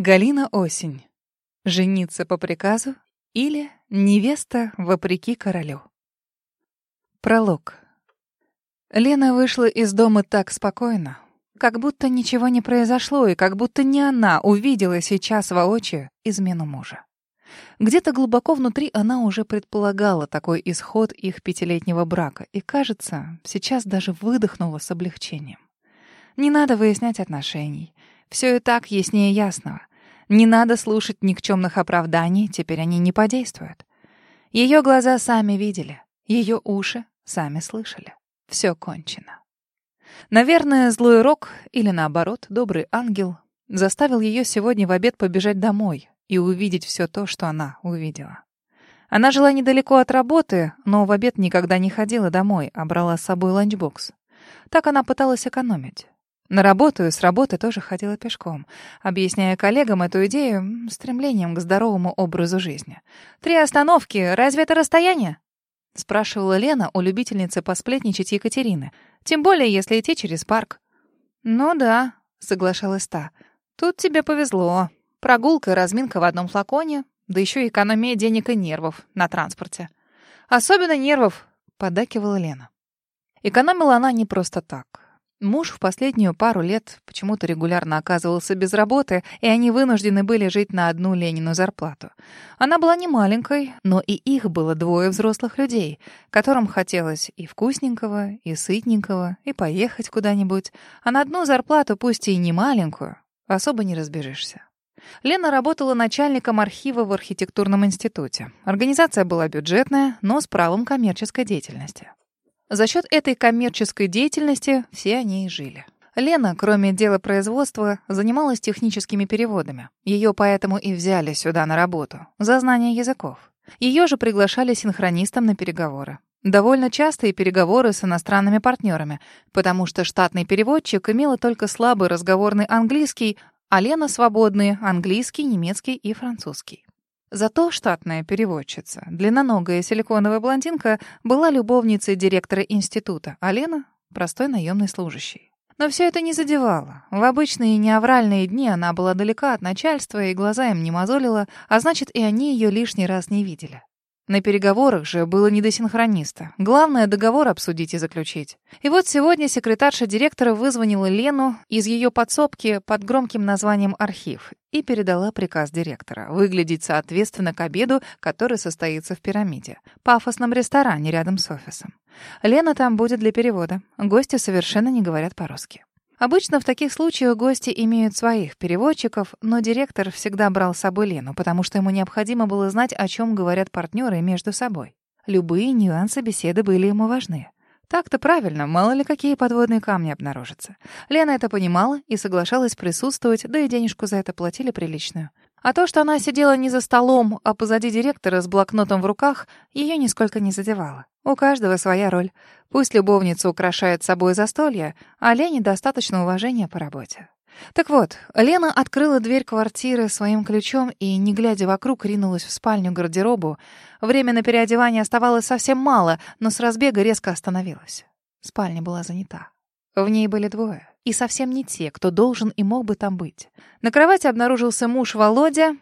Галина Осень. Жениться по приказу или невеста вопреки королю. Пролог. Лена вышла из дома так спокойно, как будто ничего не произошло, и как будто не она увидела сейчас воочию измену мужа. Где-то глубоко внутри она уже предполагала такой исход их пятилетнего брака, и, кажется, сейчас даже выдохнула с облегчением. Не надо выяснять отношений. Все и так яснее ясного. Не надо слушать никчемных оправданий, теперь они не подействуют. Ее глаза сами видели, ее уши сами слышали. Все кончено. Наверное, злой рок, или наоборот, добрый ангел, заставил ее сегодня в обед побежать домой и увидеть все то, что она увидела. Она жила недалеко от работы, но в обед никогда не ходила домой, а брала с собой ланчбокс. Так она пыталась экономить. На работу и с работы тоже ходила пешком, объясняя коллегам эту идею стремлением к здоровому образу жизни. «Три остановки, разве это расстояние?» — спрашивала Лена у любительницы посплетничать Екатерины. «Тем более, если идти через парк». «Ну да», — соглашалась та. «Тут тебе повезло. Прогулка разминка в одном флаконе, да еще и экономия денег и нервов на транспорте». «Особенно нервов», — поддакивала Лена. Экономила она не просто так. Муж в последнюю пару лет почему-то регулярно оказывался без работы, и они вынуждены были жить на одну Ленину зарплату. Она была не маленькой, но и их было двое взрослых людей, которым хотелось и вкусненького, и сытненького, и поехать куда-нибудь. А на одну зарплату, пусть и не маленькую, особо не разбежишься. Лена работала начальником архива в архитектурном институте. Организация была бюджетная, но с правом коммерческой деятельности. За счет этой коммерческой деятельности все они и жили. Лена, кроме дела производства, занималась техническими переводами. Ее поэтому и взяли сюда на работу, за знание языков. Ее же приглашали синхронистом на переговоры. Довольно частые переговоры с иностранными партнерами, потому что штатный переводчик имела только слабый разговорный английский, а Лена — свободный английский, немецкий и французский. Зато штатная переводчица, длинноногая силиконовая блондинка, была любовницей директора института, а Лена — простой наемный служащий. Но все это не задевало. В обычные неавральные дни она была далека от начальства и глаза им не мозолила, а значит, и они ее лишний раз не видели. На переговорах же было не до синхрониста. Главное — договор обсудить и заключить. И вот сегодня секретарша директора вызвонила Лену из ее подсобки под громким названием «Архив» и передала приказ директора выглядеть соответственно к обеду, который состоится в пирамиде, пафосном ресторане рядом с офисом. Лена там будет для перевода. Гости совершенно не говорят по-русски. Обычно в таких случаях гости имеют своих переводчиков, но директор всегда брал с собой Лену, потому что ему необходимо было знать, о чем говорят партнеры между собой. Любые нюансы беседы были ему важны. Так-то правильно, мало ли какие подводные камни обнаружатся. Лена это понимала и соглашалась присутствовать, да и денежку за это платили приличную. А то, что она сидела не за столом, а позади директора с блокнотом в руках, ее нисколько не задевало. У каждого своя роль. Пусть любовница украшает собой застолье, а Лене достаточно уважения по работе. Так вот, Лена открыла дверь квартиры своим ключом и, не глядя вокруг, ринулась в спальню гардеробу. Время на переодевание оставалось совсем мало, но с разбега резко остановилась. Спальня была занята. В ней были двое. И совсем не те, кто должен и мог бы там быть. На кровати обнаружился муж Володя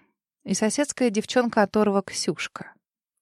и соседская девчонка оторва Ксюшка.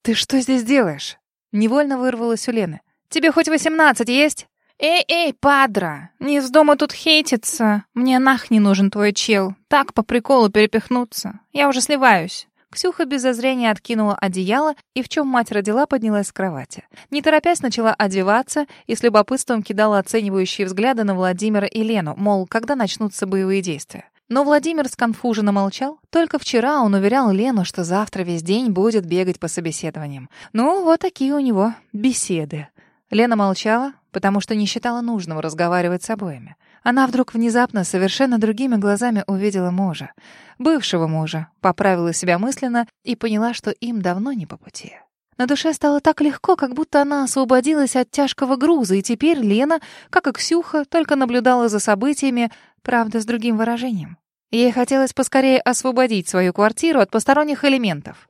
«Ты что здесь делаешь?» Невольно вырвалась у Лены. «Тебе хоть восемнадцать есть?» «Эй-эй, падра, не вздумай тут хейтиться. Мне нах не нужен твой чел. Так по приколу перепихнуться. Я уже сливаюсь». Ксюха без зазрения откинула одеяло и, в чем мать родила, поднялась с кровати. Не торопясь, начала одеваться и с любопытством кидала оценивающие взгляды на Владимира и Лену, мол, когда начнутся боевые действия. Но Владимир сконфуженно молчал. Только вчера он уверял Лену, что завтра весь день будет бегать по собеседованиям. Ну, вот такие у него беседы. Лена молчала, потому что не считала нужным разговаривать с обоими. Она вдруг внезапно совершенно другими глазами увидела мужа. Бывшего мужа, поправила себя мысленно и поняла, что им давно не по пути. На душе стало так легко, как будто она освободилась от тяжкого груза, и теперь Лена, как и Ксюха, только наблюдала за событиями, правда, с другим выражением. Ей хотелось поскорее освободить свою квартиру от посторонних элементов.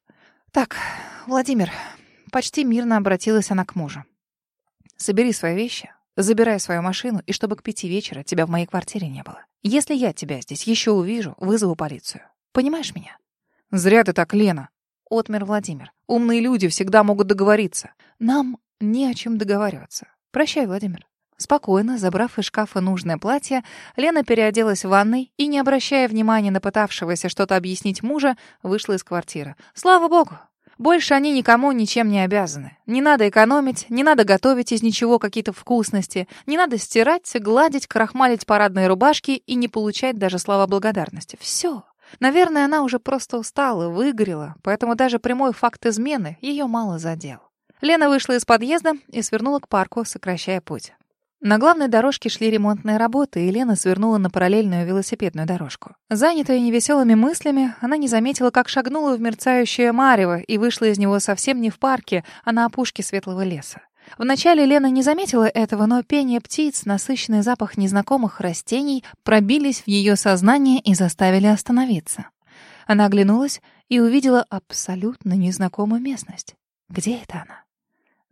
«Так, Владимир», — почти мирно обратилась она к мужу. «Собери свои вещи, Забирай свою машину, и чтобы к пяти вечера тебя в моей квартире не было. Если я тебя здесь еще увижу, вызову полицию. Понимаешь меня? Зря ты так, Лена. Отмер Владимир. Умные люди всегда могут договориться. Нам не о чем договариваться. Прощай, Владимир. Спокойно, забрав из шкафа нужное платье, Лена переоделась в ванной и, не обращая внимания на пытавшегося что-то объяснить мужа, вышла из квартиры. Слава богу! Больше они никому ничем не обязаны. Не надо экономить, не надо готовить из ничего какие-то вкусности, не надо стирать, гладить, крахмалить парадные рубашки и не получать даже слова благодарности. Все. Наверное, она уже просто устала, выгорела, поэтому даже прямой факт измены ее мало задел. Лена вышла из подъезда и свернула к парку, сокращая путь. На главной дорожке шли ремонтные работы, и Лена свернула на параллельную велосипедную дорожку. Занятая невеселыми мыслями, она не заметила, как шагнула в мерцающее марево и вышла из него совсем не в парке, а на опушке светлого леса. Вначале Лена не заметила этого, но пение птиц, насыщенный запах незнакомых растений пробились в ее сознание и заставили остановиться. Она оглянулась и увидела абсолютно незнакомую местность. Где это она?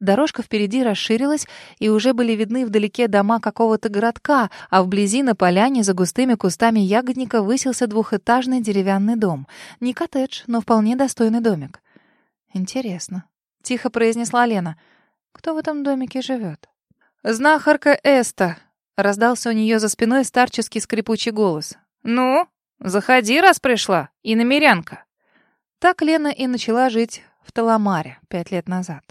Дорожка впереди расширилась, и уже были видны вдалеке дома какого-то городка, а вблизи на поляне за густыми кустами ягодника высился двухэтажный деревянный дом. Не коттедж, но вполне достойный домик. «Интересно», — тихо произнесла Лена. «Кто в этом домике живет?» «Знахарка Эста», — раздался у нее за спиной старческий скрипучий голос. «Ну, заходи, раз пришла, и намерянка». Так Лена и начала жить в Таламаре пять лет назад.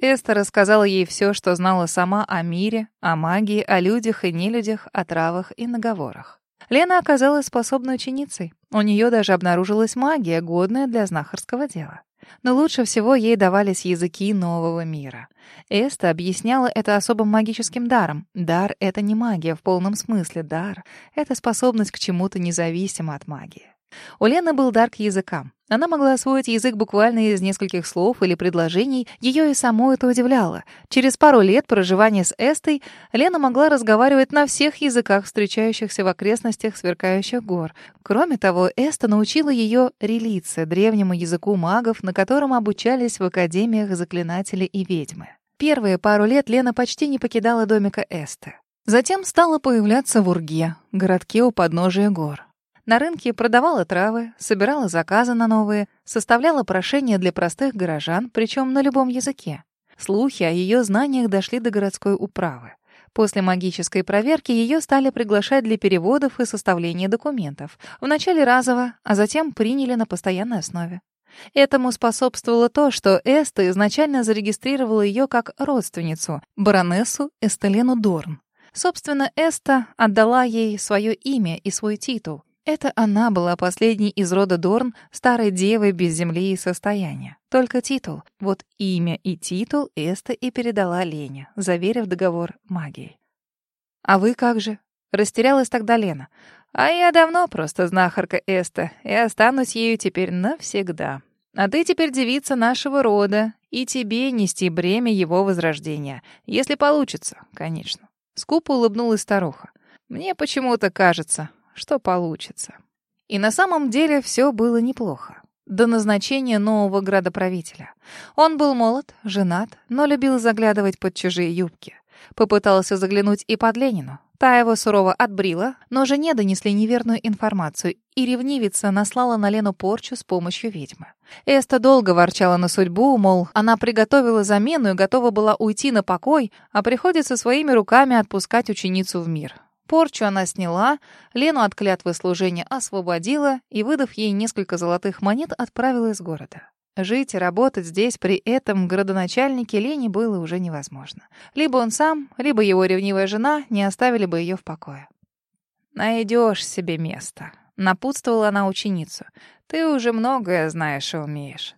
Эста рассказала ей все, что знала сама о мире, о магии, о людях и нелюдях, о травах и наговорах. Лена оказалась способной ученицей. У нее даже обнаружилась магия, годная для знахарского дела. Но лучше всего ей давались языки нового мира. Эста объясняла это особым магическим даром. Дар — это не магия в полном смысле. Дар — это способность к чему-то независимо от магии. У Лены был дар к языкам. Она могла освоить язык буквально из нескольких слов или предложений, ее и само это удивляло. Через пару лет проживания с Эстой Лена могла разговаривать на всех языках, встречающихся в окрестностях сверкающих гор. Кроме того, Эста научила ее релице, древнему языку магов, на котором обучались в академиях заклинатели и ведьмы. Первые пару лет Лена почти не покидала домика Эсты. Затем стала появляться в Урге, городке у подножия гор. На рынке продавала травы, собирала заказы на новые, составляла прошения для простых горожан, причем на любом языке. Слухи о ее знаниях дошли до городской управы. После магической проверки ее стали приглашать для переводов и составления документов. Вначале разово, а затем приняли на постоянной основе. Этому способствовало то, что Эста изначально зарегистрировала ее как родственницу, баронессу Эстелену Дорн. Собственно, Эста отдала ей свое имя и свой титул. Это она была последней из рода Дорн, старой девой без земли и состояния. Только титул. Вот имя и титул Эста и передала Лене, заверив договор магией. «А вы как же?» — растерялась тогда Лена. «А я давно просто знахарка Эста, и останусь ею теперь навсегда. А ты теперь девица нашего рода, и тебе нести бремя его возрождения. Если получится, конечно». Скупо улыбнулась старуха. «Мне почему-то кажется, что получится. И на самом деле все было неплохо. До назначения нового градоправителя. Он был молод, женат, но любил заглядывать под чужие юбки. Попытался заглянуть и под Ленину. Та его сурово отбрила, но жене донесли неверную информацию, и ревнивица наслала на Лену порчу с помощью ведьмы. Эста долго ворчала на судьбу, мол, она приготовила замену и готова была уйти на покой, а приходится своими руками отпускать ученицу в мир. Порчу она сняла, Лену от клятвы служения освободила и, выдав ей несколько золотых монет, отправила из города. Жить и работать здесь при этом городоначальнике Лене было уже невозможно. Либо он сам, либо его ревнивая жена не оставили бы ее в покое. «Найдешь себе место», — напутствовала она ученицу. «Ты уже многое знаешь и умеешь.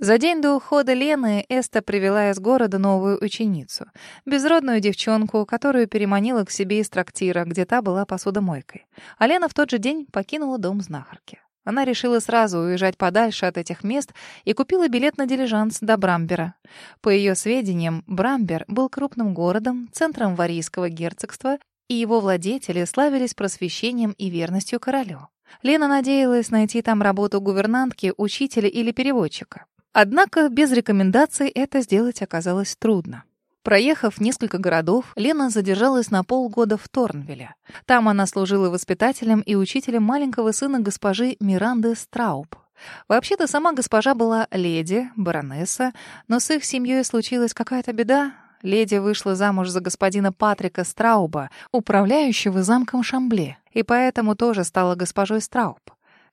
За день до ухода Лены Эста привела из города новую ученицу. Безродную девчонку, которую переманила к себе из трактира, где та была посудомойкой. А Лена в тот же день покинула дом знахарки. Она решила сразу уезжать подальше от этих мест и купила билет на дилижанс до Брамбера. По ее сведениям, Брамбер был крупным городом, центром Варийского герцогства, и его владетели славились просвещением и верностью королю. Лена надеялась найти там работу гувернантки, учителя или переводчика. Однако без рекомендаций это сделать оказалось трудно. Проехав несколько городов, Лена задержалась на полгода в Торнвилле. Там она служила воспитателем и учителем маленького сына госпожи Миранды Страуб. Вообще-то сама госпожа была леди, баронесса, но с их семьей случилась какая-то беда. Леди вышла замуж за господина Патрика Страуба, управляющего замком Шамбле, и поэтому тоже стала госпожой Страуб.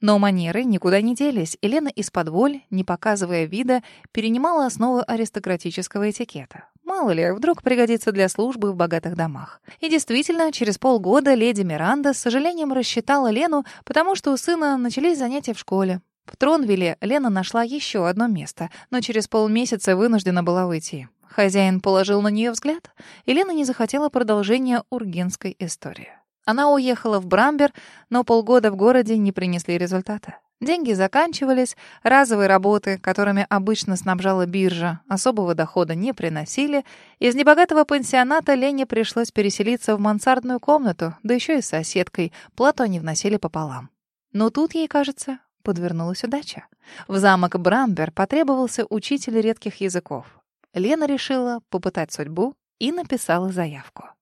Но манеры никуда не делись, и Лена из-под воль, не показывая вида, перенимала основы аристократического этикета. Мало ли, вдруг пригодится для службы в богатых домах. И действительно, через полгода леди Миранда с сожалением рассчитала Лену, потому что у сына начались занятия в школе. В Тронвилле Лена нашла еще одно место, но через полмесяца вынуждена была уйти. Хозяин положил на нее взгляд, и Лена не захотела продолжения ургенской истории. Она уехала в Брамбер, но полгода в городе не принесли результата. Деньги заканчивались, разовые работы, которыми обычно снабжала биржа, особого дохода не приносили. Из небогатого пансионата Лене пришлось переселиться в мансардную комнату, да еще и с соседкой. Плату они вносили пополам. Но тут ей, кажется, подвернулась удача. В замок Брамбер потребовался учитель редких языков. Лена решила попытать судьбу и написала заявку.